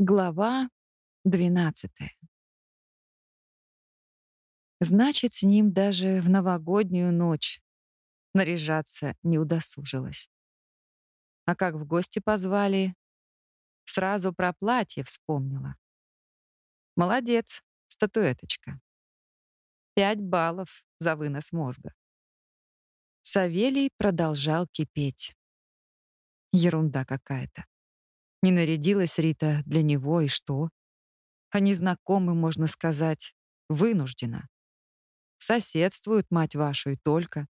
Глава двенадцатая. Значит, с ним даже в новогоднюю ночь наряжаться не удосужилась. А как в гости позвали, сразу про платье вспомнила. Молодец, статуэточка. Пять баллов за вынос мозга. Савелий продолжал кипеть. Ерунда какая-то. Не нарядилась Рита для него, и что? А незнакомым, можно сказать, вынуждена. Соседствуют, мать вашу, и только.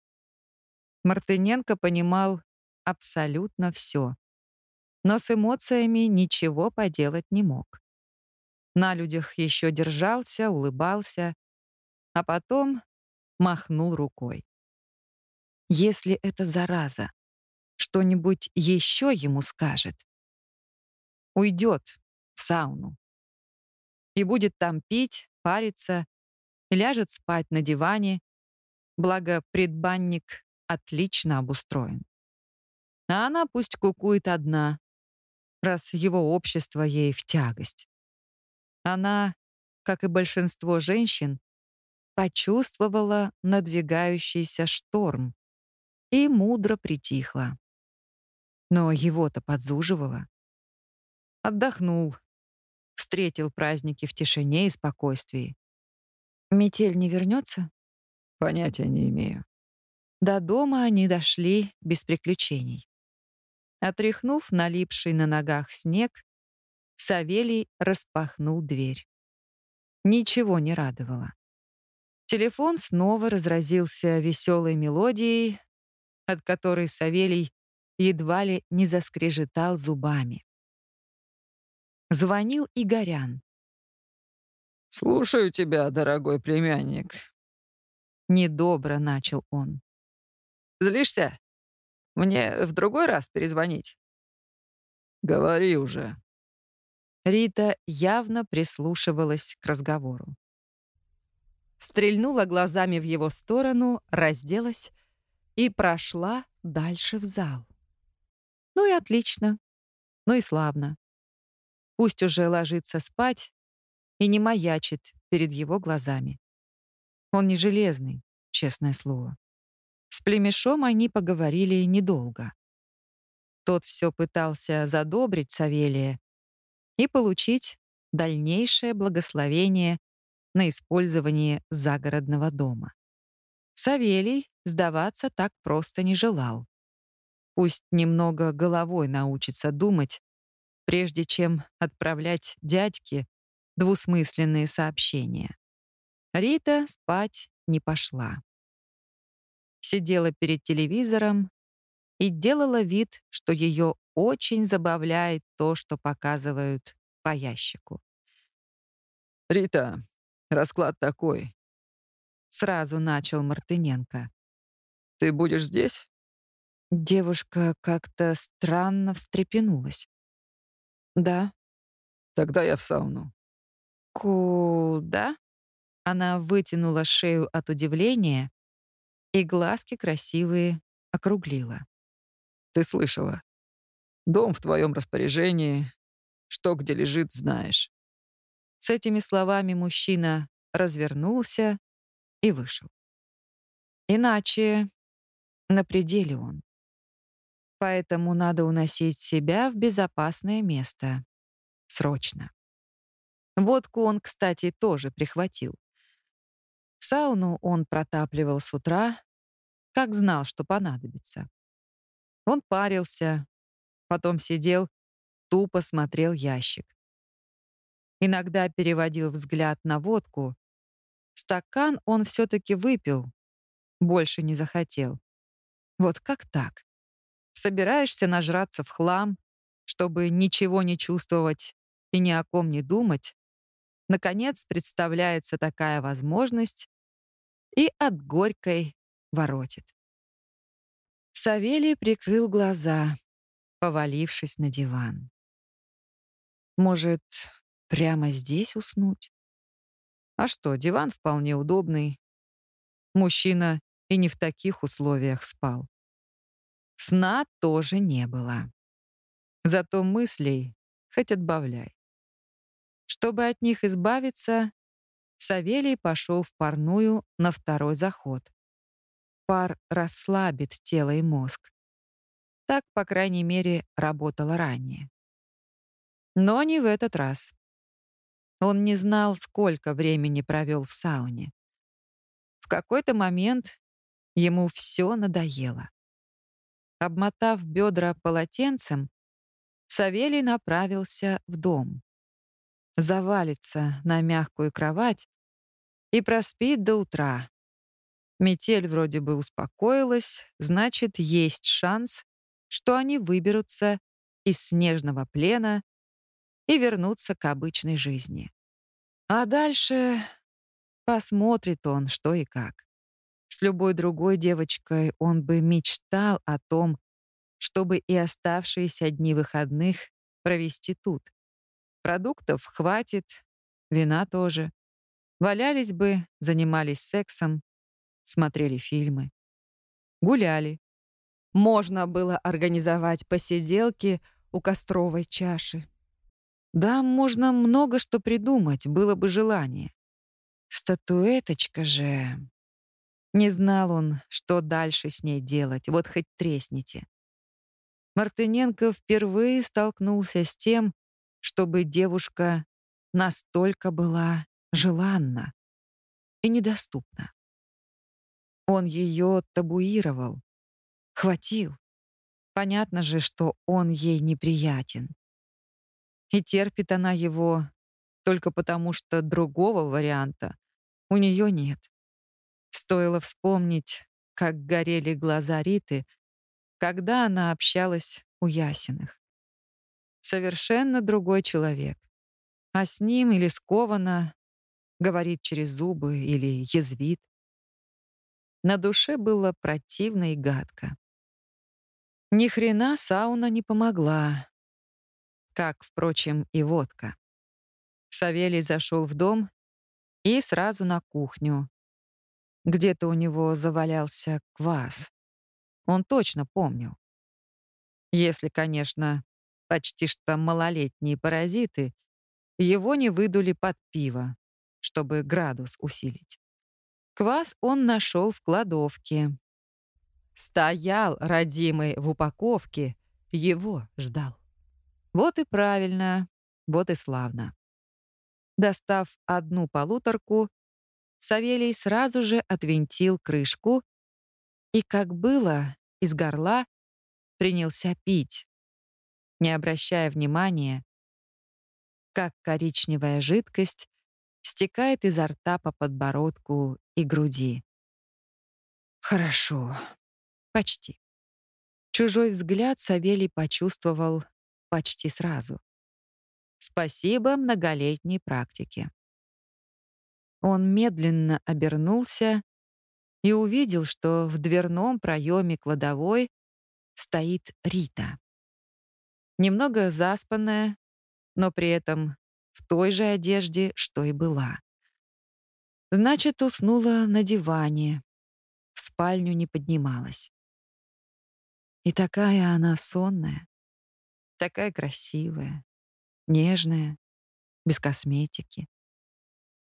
Мартыненко понимал абсолютно все, но с эмоциями ничего поделать не мог. На людях еще держался, улыбался, а потом махнул рукой. Если эта зараза что-нибудь еще ему скажет, уйдет в сауну и будет там пить, париться, ляжет спать на диване, благо предбанник отлично обустроен. А она пусть кукует одна, раз его общество ей в тягость. Она, как и большинство женщин, почувствовала надвигающийся шторм и мудро притихла. Но его-то подзуживало. Отдохнул. Встретил праздники в тишине и спокойствии. Метель не вернется? Понятия не имею. До дома они дошли без приключений. Отряхнув налипший на ногах снег, Савелий распахнул дверь. Ничего не радовало. Телефон снова разразился веселой мелодией, от которой Савелий едва ли не заскрежетал зубами. Звонил Игорян. «Слушаю тебя, дорогой племянник». Недобро начал он. «Злишься? Мне в другой раз перезвонить?» «Говори уже». Рита явно прислушивалась к разговору. Стрельнула глазами в его сторону, разделась и прошла дальше в зал. Ну и отлично. Ну и славно. Пусть уже ложится спать и не маячит перед его глазами. Он не железный, честное слово. С племешом они поговорили недолго. Тот все пытался задобрить Савелия и получить дальнейшее благословение на использование загородного дома. Савелий сдаваться так просто не желал. Пусть немного головой научится думать прежде чем отправлять дядьке двусмысленные сообщения. Рита спать не пошла. Сидела перед телевизором и делала вид, что ее очень забавляет то, что показывают по ящику. «Рита, расклад такой». Сразу начал Мартыненко. «Ты будешь здесь?» Девушка как-то странно встрепенулась. Да. Тогда я в сауну. Куда? Она вытянула шею от удивления и глазки красивые округлила. Ты слышала? Дом в твоем распоряжении. Что где лежит, знаешь. С этими словами мужчина развернулся и вышел. Иначе на пределе он поэтому надо уносить себя в безопасное место. Срочно. Водку он, кстати, тоже прихватил. Сауну он протапливал с утра, как знал, что понадобится. Он парился, потом сидел, тупо смотрел ящик. Иногда переводил взгляд на водку. Стакан он все-таки выпил, больше не захотел. Вот как так? Собираешься нажраться в хлам, чтобы ничего не чувствовать и ни о ком не думать. Наконец представляется такая возможность и от горькой воротит. Савелий прикрыл глаза, повалившись на диван. Может, прямо здесь уснуть? А что, диван вполне удобный. Мужчина и не в таких условиях спал. Сна тоже не было. Зато мыслей хоть отбавляй. Чтобы от них избавиться, Савелий пошел в парную на второй заход. Пар расслабит тело и мозг. Так, по крайней мере, работало ранее. Но не в этот раз. Он не знал, сколько времени провел в сауне. В какой-то момент ему все надоело. Обмотав бедра полотенцем, Савелий направился в дом. Завалится на мягкую кровать и проспит до утра. Метель вроде бы успокоилась, значит, есть шанс, что они выберутся из снежного плена и вернутся к обычной жизни. А дальше посмотрит он, что и как. С любой другой девочкой он бы мечтал о том, чтобы и оставшиеся дни выходных провести тут. Продуктов хватит, вина тоже. Валялись бы, занимались сексом, смотрели фильмы, гуляли. Можно было организовать посиделки у костровой чаши. Да, можно много что придумать, было бы желание. Статуэточка же... Не знал он, что дальше с ней делать, вот хоть тресните. Мартыненко впервые столкнулся с тем, чтобы девушка настолько была желанна и недоступна. Он ее табуировал, хватил. Понятно же, что он ей неприятен. И терпит она его только потому, что другого варианта у нее нет. Стоило вспомнить, как горели глаза Риты, когда она общалась у Ясиных. Совершенно другой человек. А с ним или сковано, говорит через зубы или язвит. На душе было противно и гадко. Ни хрена сауна не помогла. Как, впрочем, и водка. Савелий зашел в дом и сразу на кухню. Где-то у него завалялся квас. Он точно помнил. Если, конечно, почти что малолетние паразиты его не выдули под пиво, чтобы градус усилить. Квас он нашел в кладовке. Стоял, родимый, в упаковке, его ждал. Вот и правильно, вот и славно. Достав одну полуторку, Савелий сразу же отвинтил крышку и, как было, из горла принялся пить, не обращая внимания, как коричневая жидкость стекает изо рта по подбородку и груди. Хорошо. Почти. Чужой взгляд Савелий почувствовал почти сразу. Спасибо многолетней практике. Он медленно обернулся и увидел, что в дверном проеме кладовой стоит Рита. Немного заспанная, но при этом в той же одежде, что и была. Значит, уснула на диване, в спальню не поднималась. И такая она сонная, такая красивая, нежная, без косметики,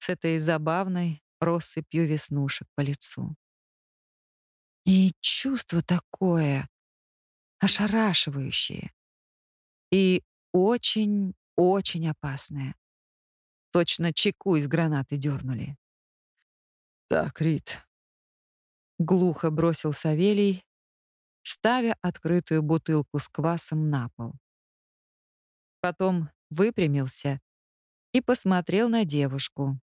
с этой забавной россыпью веснушек по лицу. И чувство такое ошарашивающее и очень-очень опасное. Точно чеку из гранаты дернули. «Так, Рит», — глухо бросил Савелий, ставя открытую бутылку с квасом на пол. Потом выпрямился и посмотрел на девушку.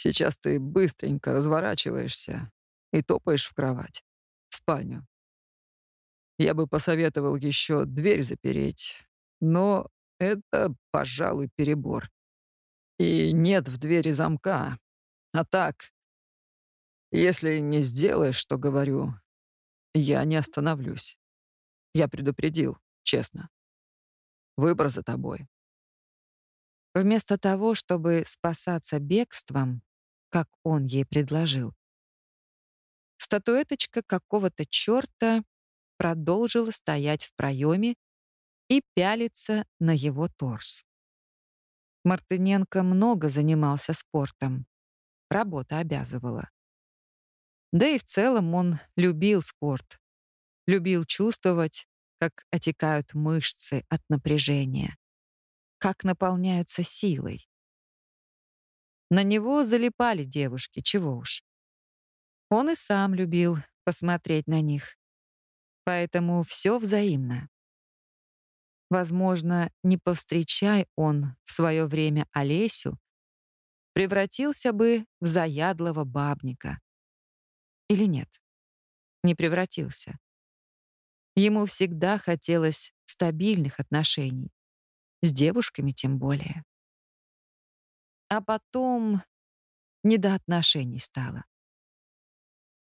«Сейчас ты быстренько разворачиваешься и топаешь в кровать, в спальню. Я бы посоветовал еще дверь запереть, но это, пожалуй, перебор. И нет в двери замка. А так, если не сделаешь, что говорю, я не остановлюсь. Я предупредил, честно. Выбор за тобой. Вместо того, чтобы спасаться бегством, как он ей предложил, статуэточка какого-то чёрта продолжила стоять в проеме и пялиться на его торс. Мартыненко много занимался спортом. Работа обязывала. Да и в целом он любил спорт. Любил чувствовать, как отекают мышцы от напряжения, как наполняются силой. На него залипали девушки, чего уж. Он и сам любил посмотреть на них. Поэтому все взаимно. Возможно, не повстречай он в свое время Олесю, превратился бы в заядлого бабника. Или нет? Не превратился. Ему всегда хотелось стабильных отношений. С девушками тем более. А потом не до отношений стало.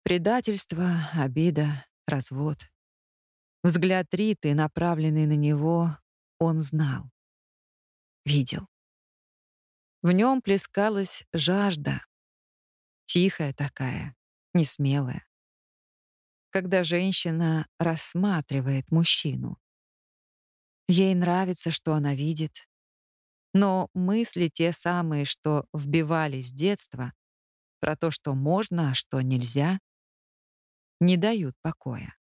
Предательство, обида, развод. Взгляд Риты, направленный на него, он знал. Видел. В нем плескалась жажда. Тихая такая, несмелая. Когда женщина рассматривает мужчину. Ей нравится, что она видит. Но мысли те самые, что вбивались с детства, про то, что можно, а что нельзя, не дают покоя.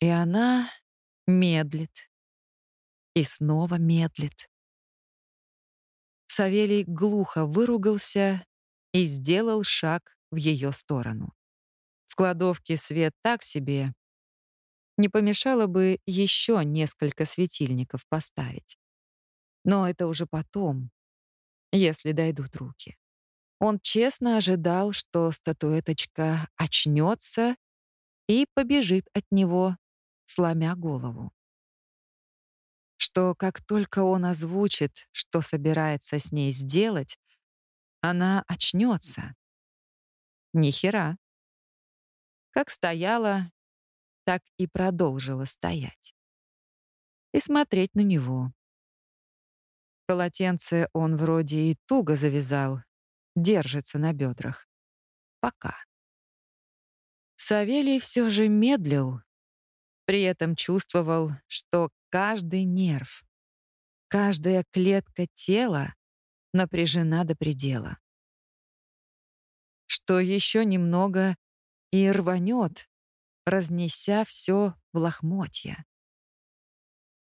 И она медлит. И снова медлит. Савелий глухо выругался и сделал шаг в ее сторону. В кладовке свет так себе. Не помешало бы еще несколько светильников поставить. Но это уже потом, если дойдут руки. Он честно ожидал, что статуэточка очнется и побежит от него, сломя голову. Что как только он озвучит, что собирается с ней сделать, она очнется. Ни хера. Как стояла, так и продолжила стоять. И смотреть на него. Полотенце он вроде и туго завязал, держится на бедрах. Пока. Савелий все же медлил, при этом чувствовал, что каждый нерв, каждая клетка тела напряжена до предела. Что еще немного и рванет, разнеся все в лохмотья.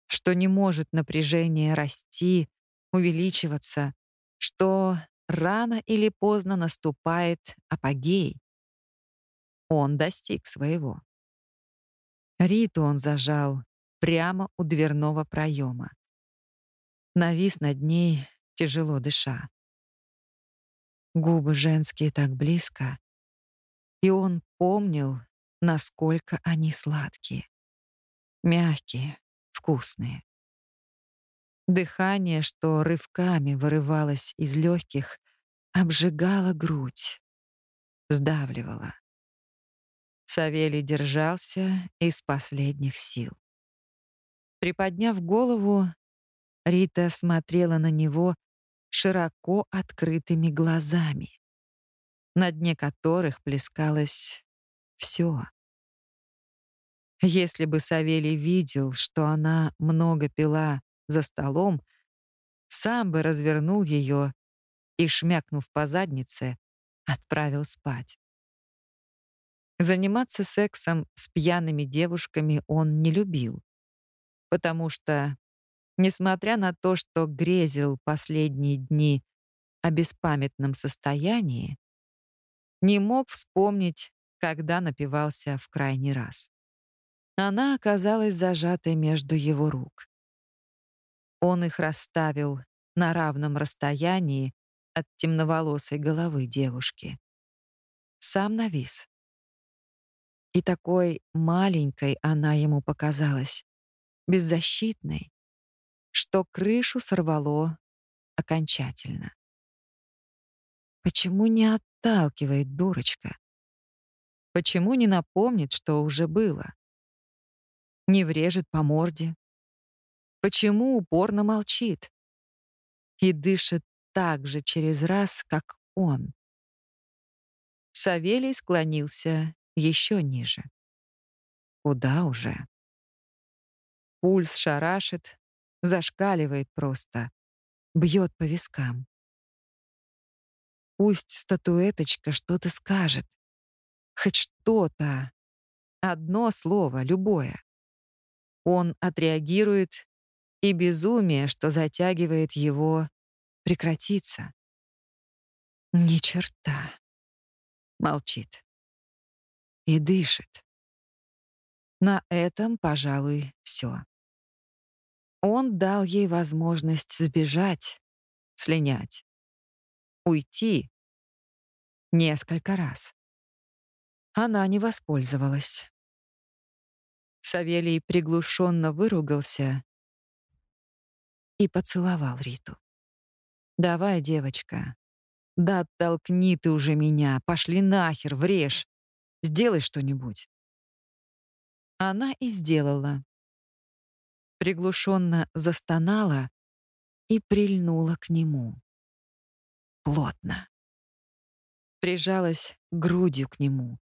Что не может напряжение расти, увеличиваться, что рано или поздно наступает апогей. Он достиг своего. Риту он зажал прямо у дверного проема. Навис над ней, тяжело дыша. Губы женские так близко, и он помнил, насколько они сладкие, мягкие, вкусные. Дыхание, что рывками вырывалось из легких, обжигало грудь, сдавливало. Савелий держался из последних сил. Приподняв голову, Рита смотрела на него широко открытыми глазами, на дне которых плескалось все. Если бы Савелий видел, что она много пила за столом, сам бы развернул ее и, шмякнув по заднице, отправил спать. Заниматься сексом с пьяными девушками он не любил, потому что, несмотря на то, что грезил последние дни о беспамятном состоянии, не мог вспомнить, когда напивался в крайний раз. Она оказалась зажатой между его рук. Он их расставил на равном расстоянии от темноволосой головы девушки. Сам навис. И такой маленькой она ему показалась, беззащитной, что крышу сорвало окончательно. Почему не отталкивает дурочка? Почему не напомнит, что уже было? Не врежет по морде? Почему упорно молчит? И дышит так же через раз, как он. Савелий склонился еще ниже. Куда уже? Пульс шарашит, зашкаливает просто. бьет по вискам. Пусть статуэточка что-то скажет. Хоть что-то. Одно слово, любое. Он отреагирует, и безумие, что затягивает его, прекратится. Ни черта. Молчит. И дышит. На этом, пожалуй, все. Он дал ей возможность сбежать, слинять, уйти несколько раз. Она не воспользовалась. Савелий приглушенно выругался и поцеловал Риту. «Давай, девочка, да оттолкни ты уже меня, пошли нахер, врежь, сделай что-нибудь». Она и сделала приглушенно застонала и прильнула к нему. Плотно. Прижалась грудью к нему.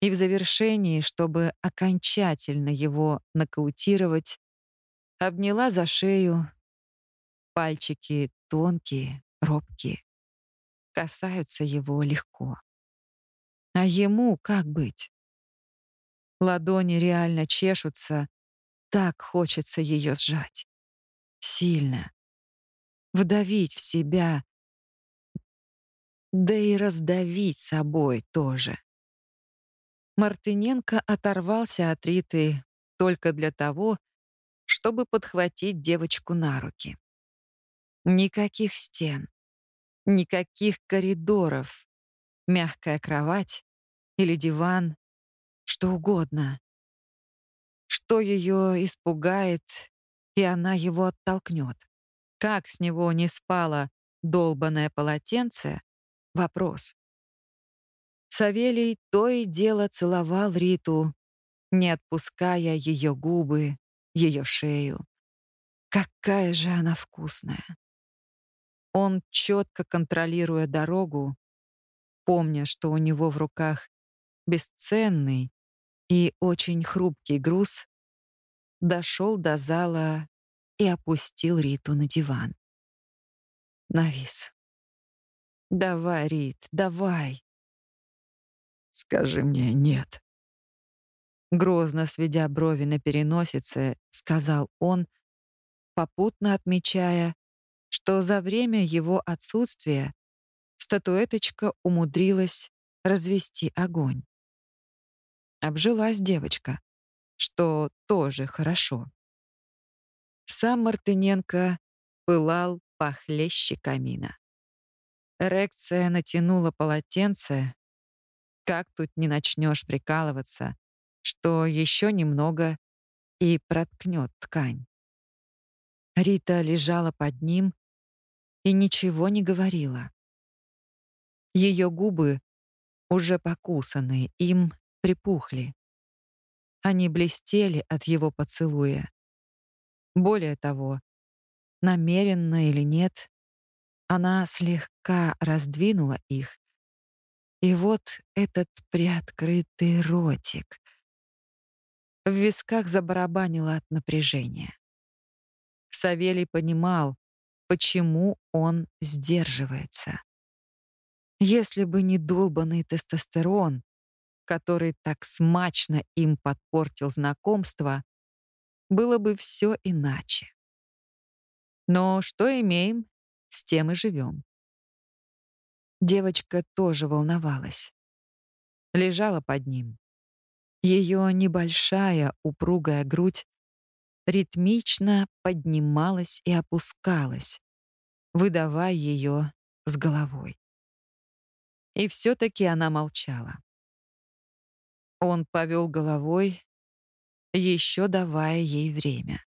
И в завершении, чтобы окончательно его нокаутировать, обняла за шею. Пальчики тонкие, робкие. Касаются его легко. А ему как быть? Ладони реально чешутся, так хочется ее сжать. Сильно. Вдавить в себя. Да и раздавить собой тоже. Мартыненко оторвался от Риты только для того, чтобы подхватить девочку на руки. Никаких стен, никаких коридоров, мягкая кровать или диван, что угодно что ее испугает, и она его оттолкнет. Как с него не спало долбанное полотенце — вопрос. Савелий то и дело целовал Риту, не отпуская ее губы, ее шею. Какая же она вкусная. Он, четко контролируя дорогу, помня, что у него в руках бесценный и очень хрупкий груз дошел до зала и опустил Риту на диван. Навис. «Давай, Рит, давай!» «Скажи мне «нет». Грозно сведя брови на переносице, сказал он, попутно отмечая, что за время его отсутствия статуэточка умудрилась развести огонь. Обжилась девочка, что тоже хорошо. Сам Мартыненко пылал похлеще камина. Эрекция натянула полотенце. Как тут не начнешь прикалываться, что еще немного и проткнет ткань. Рита лежала под ним и ничего не говорила. Ее губы, уже покусанные им, припухли. Они блестели от его поцелуя. Более того, намеренно или нет, она слегка раздвинула их. И вот этот приоткрытый ротик. В висках забарабанило от напряжения. Савелий понимал, почему он сдерживается. Если бы не долбанный тестостерон, который так смачно им подпортил знакомство, было бы все иначе. Но что имеем, с тем и живем. Девочка тоже волновалась. Лежала под ним. Ее небольшая упругая грудь ритмично поднималась и опускалась, выдавая ее с головой. И все таки она молчала. Он повел головой, еще давая ей время.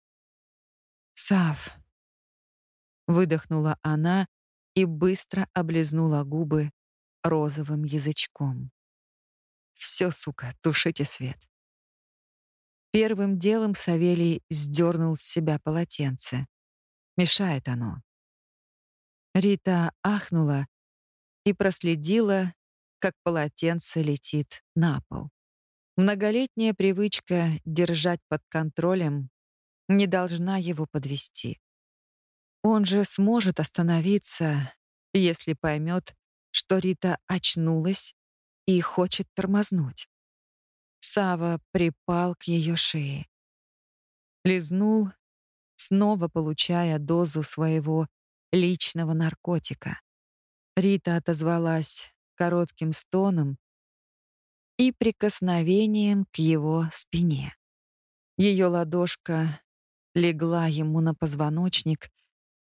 «Сав!» — выдохнула она и быстро облизнула губы розовым язычком. «Все, сука, тушите свет». Первым делом Савелий сдернул с себя полотенце. Мешает оно. Рита ахнула и проследила, как полотенце летит на пол. Многолетняя привычка держать под контролем не должна его подвести. Он же сможет остановиться, если поймет, что Рита очнулась и хочет тормознуть. Сава припал к ее шее. Лизнул, снова получая дозу своего личного наркотика. Рита отозвалась коротким стоном и прикосновением к его спине. Ее ладошка легла ему на позвоночник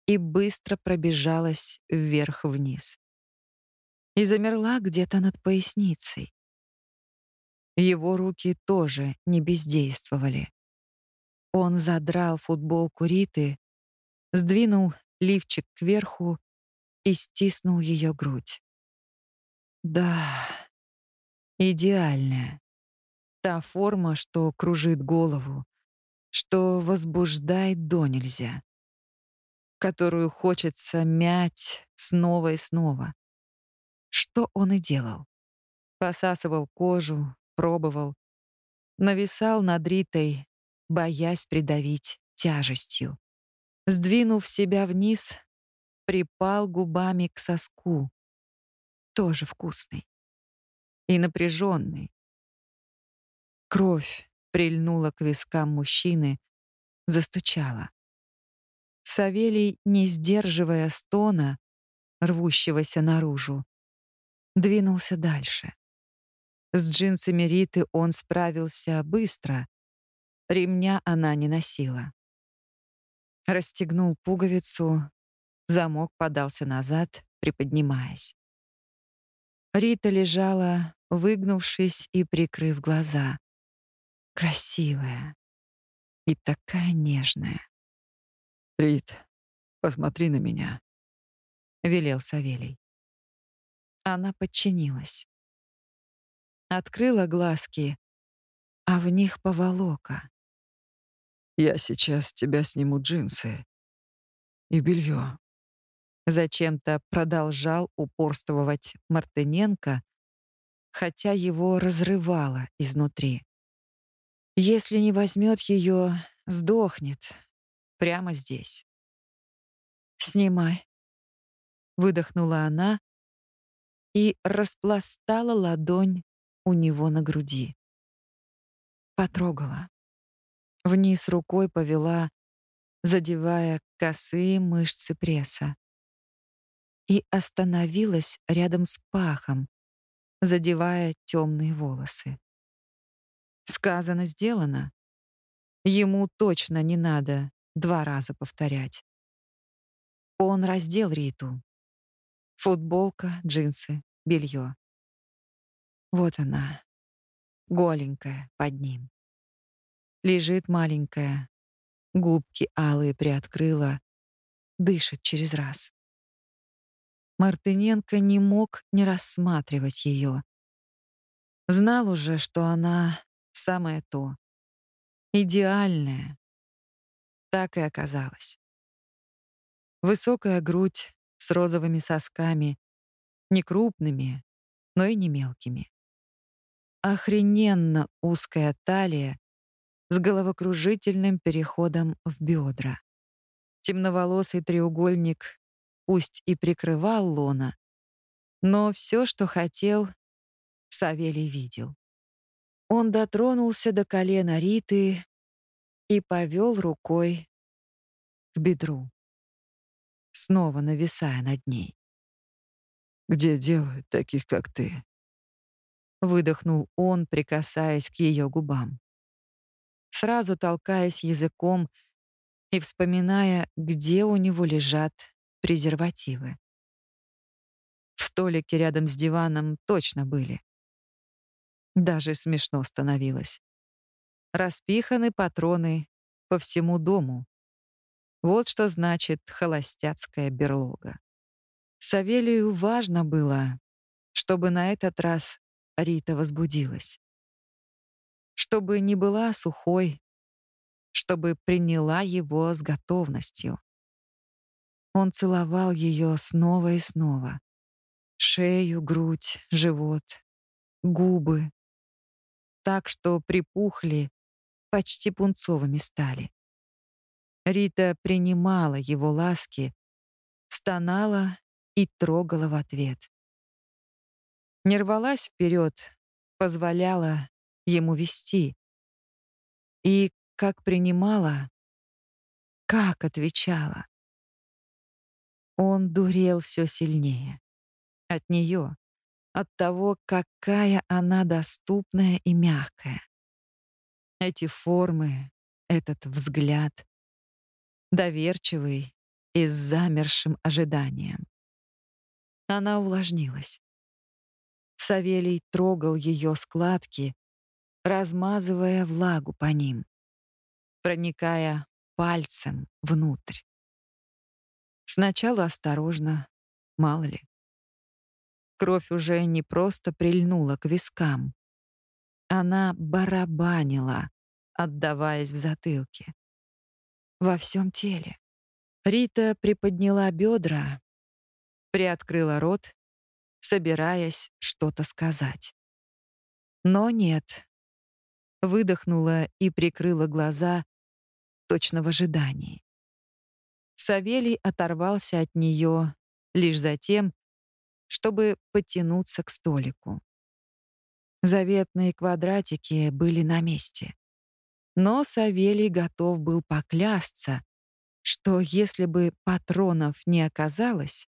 и быстро пробежалась вверх-вниз. И замерла где-то над поясницей. Его руки тоже не бездействовали. Он задрал футболку Риты, сдвинул лифчик кверху и стиснул ее грудь. Да, идеальная. Та форма, что кружит голову, что возбуждает до нельзя, которую хочется мять снова и снова. Что он и делал. Посасывал кожу, пробовал, нависал над Ритой, боясь придавить тяжестью. Сдвинув себя вниз, припал губами к соску. Тоже вкусный. И напряженный. Кровь прильнула к вискам мужчины, застучала. Савелий, не сдерживая стона, рвущегося наружу, двинулся дальше. С джинсами Риты он справился быстро. Ремня она не носила. Расстегнул пуговицу, замок подался назад, приподнимаясь. Рита лежала, выгнувшись и прикрыв глаза. Красивая и такая нежная. «Рит, посмотри на меня», — велел Савелий. Она подчинилась. Открыла глазки, а в них поволока. «Я сейчас тебя сниму джинсы и белье. Зачем-то продолжал упорствовать Мартыненко, хотя его разрывало изнутри. Если не возьмет ее, сдохнет прямо здесь. «Снимай», — выдохнула она и распластала ладонь у него на груди. Потрогала. Вниз рукой повела, задевая косые мышцы пресса. И остановилась рядом с пахом, задевая темные волосы. Сказано, сделано. Ему точно не надо два раза повторять. Он раздел Риту. Футболка, джинсы, белье. Вот она, голенькая под ним. Лежит маленькая, губки алые приоткрыла, дышит через раз. Мартыненко не мог не рассматривать ее. Знал уже, что она самое то. Идеальная. Так и оказалось. Высокая грудь с розовыми сосками, не крупными, но и не мелкими охрененно узкая талия с головокружительным переходом в бедра. Темноволосый треугольник пусть и прикрывал лона, но все, что хотел, Савелий видел. Он дотронулся до колена Риты и повел рукой к бедру, снова нависая над ней. «Где делают таких, как ты?» выдохнул он, прикасаясь к ее губам. Сразу толкаясь языком и вспоминая, где у него лежат презервативы. В столике рядом с диваном точно были. Даже смешно становилось. Распиханы патроны по всему дому. Вот что значит холостяцкая берлога. Савелию важно было, чтобы на этот раз Рита возбудилась. Чтобы не была сухой, чтобы приняла его с готовностью. Он целовал ее снова и снова. Шею, грудь, живот, губы. Так что припухли, почти пунцовыми стали. Рита принимала его ласки, стонала и трогала в ответ. Не рвалась вперед, позволяла ему вести. И как принимала, как отвечала. Он дурел все сильнее. От нее, от того, какая она доступная и мягкая. Эти формы, этот взгляд, доверчивый и с замершим ожиданием. Она увлажнилась. Савелий трогал ее складки, размазывая влагу по ним, проникая пальцем внутрь. Сначала осторожно, мало ли. Кровь уже не просто прильнула к вискам. Она барабанила, отдаваясь в затылке. Во всем теле. Рита приподняла бедра, приоткрыла рот, собираясь что-то сказать. Но нет. Выдохнула и прикрыла глаза, точно в ожидании. Савелий оторвался от нее лишь за тем, чтобы подтянуться к столику. Заветные квадратики были на месте. Но Савелий готов был поклясться, что если бы патронов не оказалось,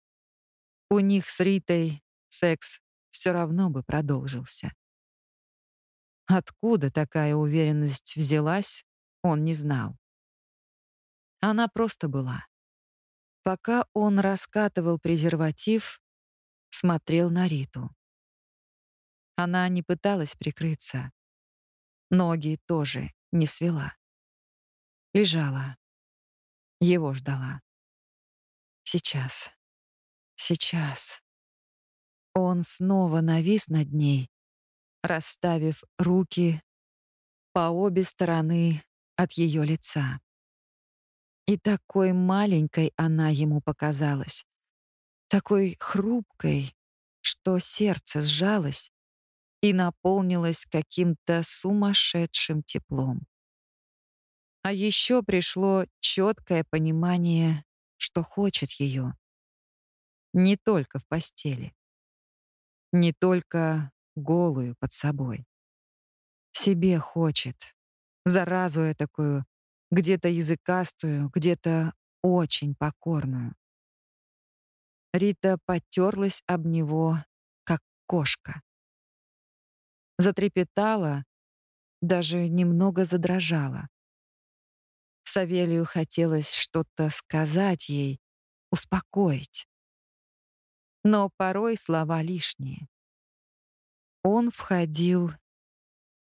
у них с Ритой секс все равно бы продолжился. Откуда такая уверенность взялась, он не знал. Она просто была. Пока он раскатывал презерватив, смотрел на Риту. Она не пыталась прикрыться. Ноги тоже не свела. Лежала. Его ждала. Сейчас. Сейчас. Он снова навис над ней, расставив руки по обе стороны от ее лица. И такой маленькой она ему показалась, такой хрупкой, что сердце сжалось и наполнилось каким-то сумасшедшим теплом. А еще пришло четкое понимание, что хочет ее. Не только в постели. Не только голую под собой. Себе хочет. Заразу такую где-то языкастую, где-то очень покорную. Рита потерлась об него, как кошка. Затрепетала, даже немного задрожала. Савелию хотелось что-то сказать ей, успокоить. Но порой слова лишние. Он входил,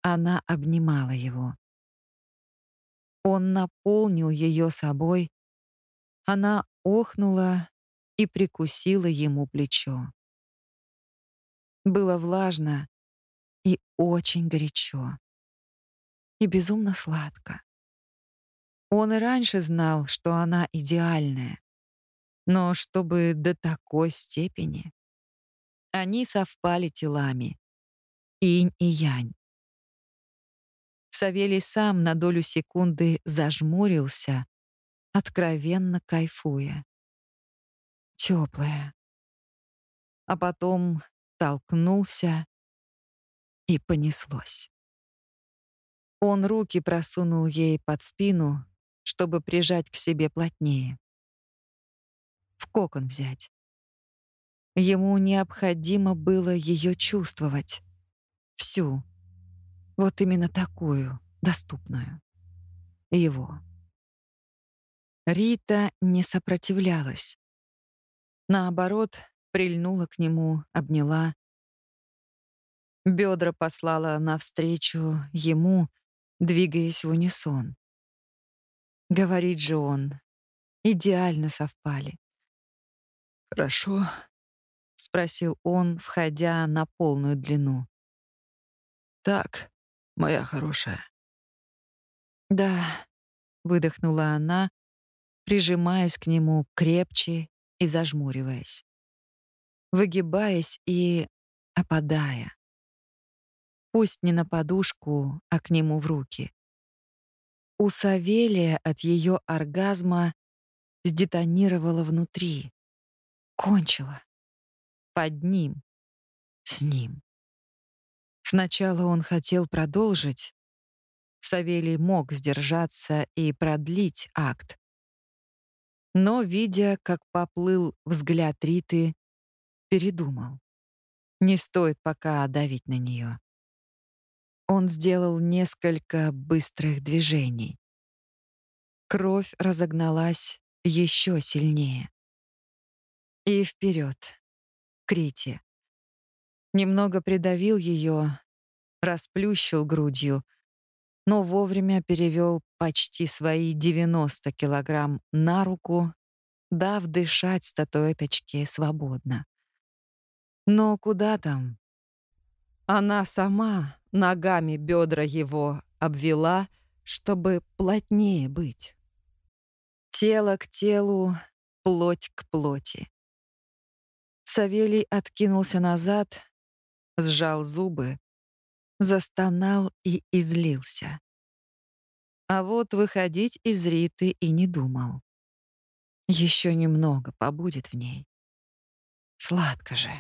она обнимала его. Он наполнил ее собой. Она охнула и прикусила ему плечо. Было влажно и очень горячо. И безумно сладко. Он и раньше знал, что она идеальная. Но чтобы до такой степени. Они совпали телами. Инь и янь. Савелий сам на долю секунды зажмурился, откровенно кайфуя. Теплая. А потом толкнулся и понеслось. Он руки просунул ей под спину, чтобы прижать к себе плотнее. В кокон взять. Ему необходимо было ее чувствовать. Всю. Вот именно такую, доступную. Его. Рита не сопротивлялась. Наоборот, прильнула к нему, обняла. Бедра послала навстречу ему, двигаясь в унисон. Говорит же он, идеально совпали. «Хорошо?» — спросил он, входя на полную длину. «Так, моя хорошая. Да, выдохнула она, прижимаясь к нему крепче и зажмуриваясь, выгибаясь и опадая. Пусть не на подушку, а к нему в руки. у Савелия от ее оргазма сдетонировало внутри. Кончила. Под ним. С ним. Сначала он хотел продолжить. Савелий мог сдержаться и продлить акт. Но, видя, как поплыл взгляд Риты, передумал. Не стоит пока давить на нее. Он сделал несколько быстрых движений. Кровь разогналась еще сильнее. И вперед, Крити. Немного придавил ее, расплющил грудью, но вовремя перевел почти свои 90 килограмм на руку, дав дышать статуэточке свободно. Но куда там? Она сама ногами бедра его обвела, чтобы плотнее быть. Тело к телу, плоть к плоти. Савелий откинулся назад, сжал зубы, застонал и излился. А вот выходить из Риты и не думал. Еще немного побудет в ней. Сладко же.